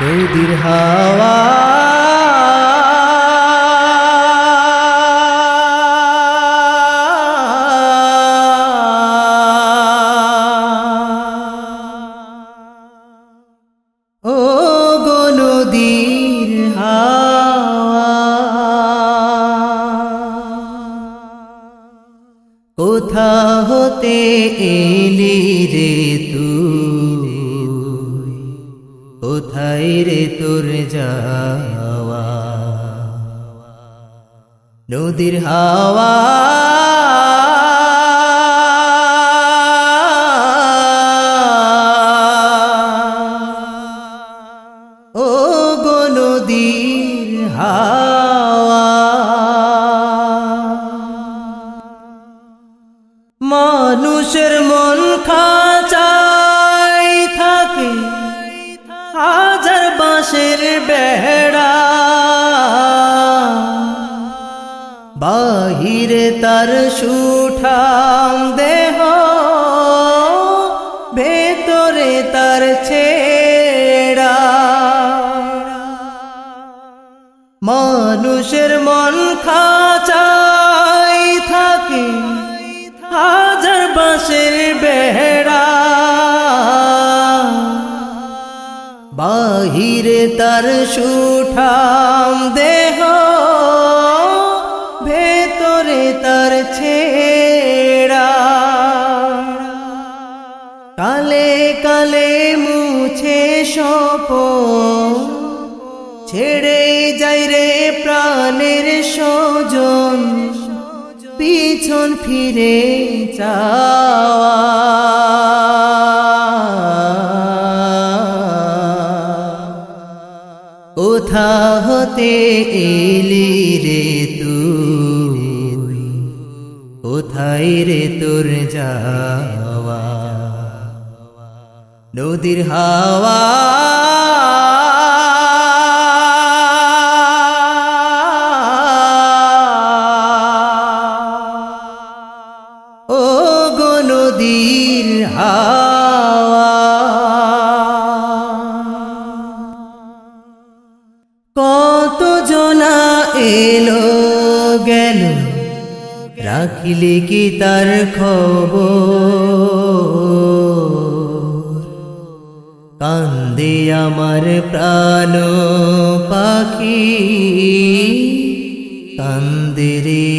নদীর হাওয়া। কোথা হতে এলি রে তুই? রে তোর যাওয়া। নদীর হাওয়া। ও গো নদীর হাওয়া। বেড়া বাহিরে তার সুঠাম দেহ, ভেতরে তার ছেড়া। মানুষের মন খাচাই থাকে, হাজার বাঁশের বেড়া বাহিরে তার সুঠাম দেহ, ভেতরে তার ছেড়া। কালে কালে মুছে সপ ছেড়ে যাই রে প্রাণের সজন পিছন ফিরে চাওয়া। কোথা হতে এলি রে তুই কোথায় রে তোর যাওয়া। নদীর হাওয়া ও গো নদীর হাওয়া। কত জনা এলো গেল? রাখিলে কি তার খবর? কান্দে আমার প্রাণ পাখি। কান্দে রে।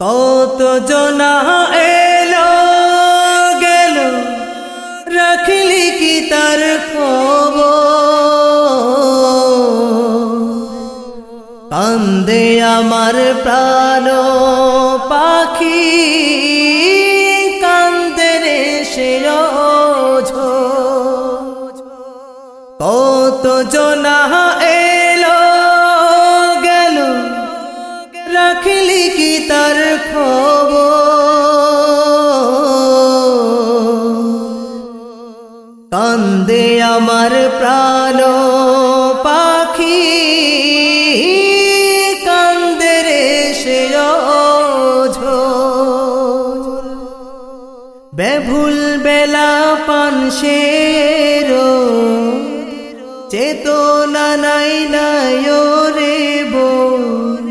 কত জনা কান্দে আমার প্রাণ পাখি কান্দে রে সে। কত জনা এলো গেল, রাখলি কি তার খবর পানসের চেতনা নাই নাই রে বোন,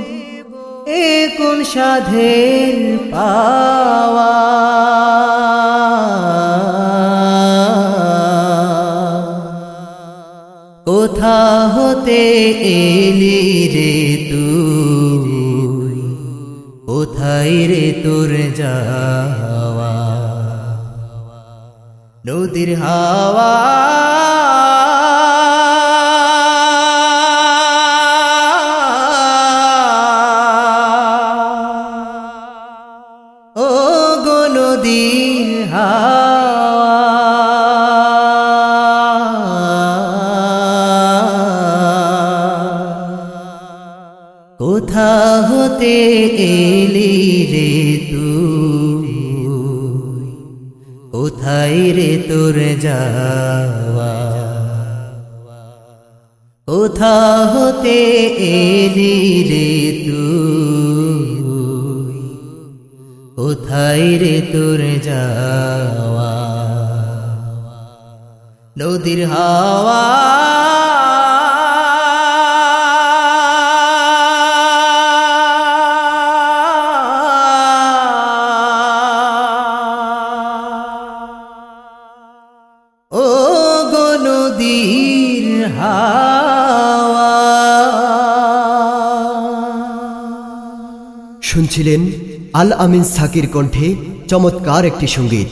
এ কোন সাধের পাওয়া? কোথা হতে এলি রে তুই? কোথায় রে তোর যাওয়া নদীর হাওয়া। ও গো নদীর হাওয়া। কোথা হতে এলি রে তুই? কোথায় রে তোর যাওয়া? কোথা হতে এলি রে তুই? কোথায় রে তোর যাওয়া? নদীর হাওয়া হাওয়া শুনছিলেন আল আমিন সাকির কণ্ঠে চমৎকার একটি সংগীত।